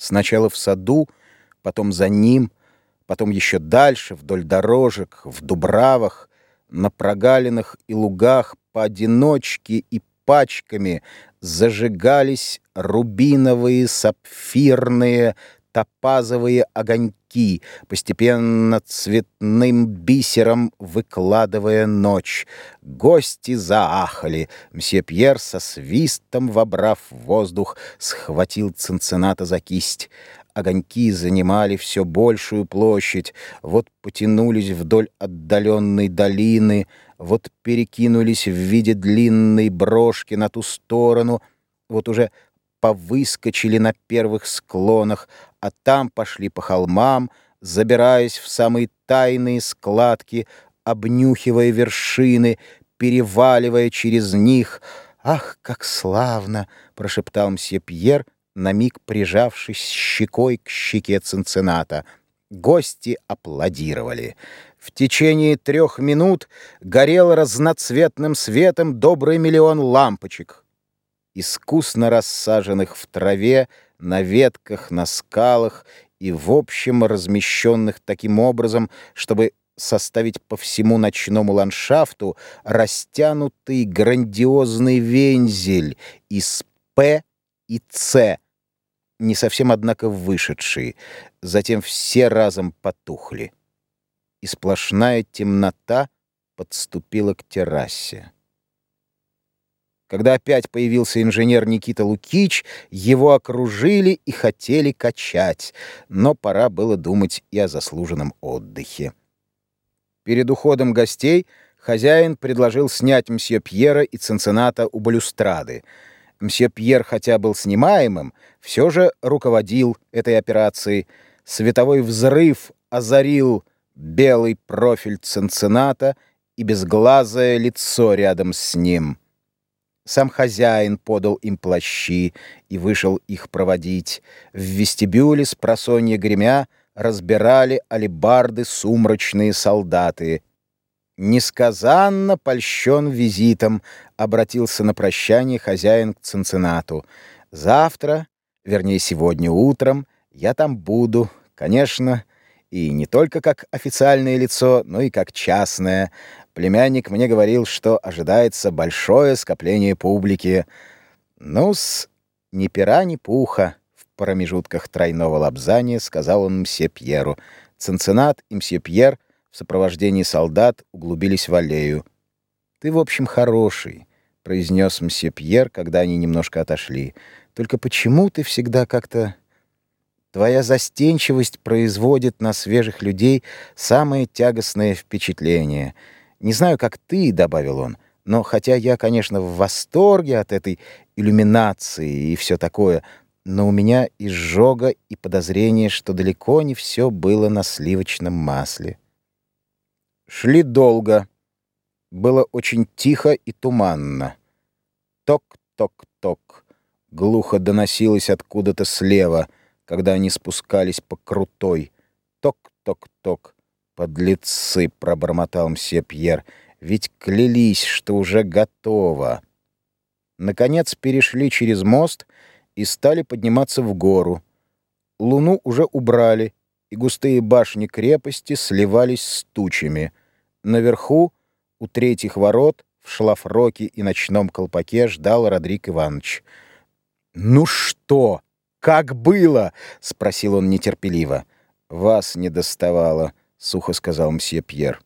Сначала в саду, потом за ним, потом еще дальше, вдоль дорожек, в дубравах, на прогалинах и лугах поодиночке и пачками зажигались рубиновые, сапфирные, топазовые огоньки, постепенно цветным бисером выкладывая ночь. Гости заахали. Мсье Пьер со свистом, вобрав воздух, схватил Цинцината за кисть. Огоньки занимали все большую площадь, вот потянулись вдоль отдаленной долины, вот перекинулись в виде длинной брошки на ту сторону, вот уже повыскочили на первых склонах, а там пошли по холмам, забираясь в самые тайные складки, обнюхивая вершины, переваливая через них. «Ах, как славно!» — прошептал мсье Пьер, на миг прижавшись щекой к щеке Цинцината. Гости аплодировали. В течение трех минут горел разноцветным светом добрый миллион лампочек искусно рассаженных в траве, на ветках, на скалах и, в общем, размещенных таким образом, чтобы составить по всему ночному ландшафту растянутый грандиозный вензель из «П» и «Ц», не совсем, однако, вышедшие. Затем все разом потухли. И сплошная темнота подступила к террасе. Когда опять появился инженер Никита Лукич, его окружили и хотели качать, но пора было думать и о заслуженном отдыхе. Перед уходом гостей хозяин предложил снять мсье Пьера и Цинцината у балюстрады. Мсье Пьер, хотя был снимаемым, все же руководил этой операцией. Световой взрыв озарил белый профиль Цинцината и безглазое лицо рядом с ним. Сам хозяин подал им плащи и вышел их проводить. В вестибюле с просонья гремя разбирали алебарды сумрачные солдаты. Несказанно польщен визитом, обратился на прощание хозяин к Цинцинату. Завтра, вернее, сегодня утром, я там буду, конечно, и не только как официальное лицо, но и как частное. Племянник мне говорил, что ожидается большое скопление публики. Ну-с, ни пера, ни пуха. В промежутках тройного лапзания сказал он мсье Пьеру. Ценцинат и мсье Пьер в сопровождении солдат углубились в аллею. «Ты, в общем, хороший», — произнес мсье Пьер, когда они немножко отошли. «Только почему ты всегда как-то Твоя застенчивость производит на свежих людей самое тягостное впечатление. Не знаю, как ты, — добавил он, — но хотя я, конечно, в восторге от этой иллюминации и все такое, но у меня изжога и подозрение, что далеко не все было на сливочном масле. Шли долго. Было очень тихо и туманно. Ток-ток-ток. Глухо доносилось откуда-то слева — когда они спускались по крутой. Ток-ток-ток. «Подлецы!» — пробормотал мсье Пьер. «Ведь клялись, что уже готово». Наконец перешли через мост и стали подниматься в гору. Луну уже убрали, и густые башни крепости сливались с тучами. Наверху, у третьих ворот, в шлафроке и ночном колпаке ждал Родрик Иванович. «Ну что?» «Как было?» — спросил он нетерпеливо. «Вас не доставало», — сухо сказал мсье Пьер.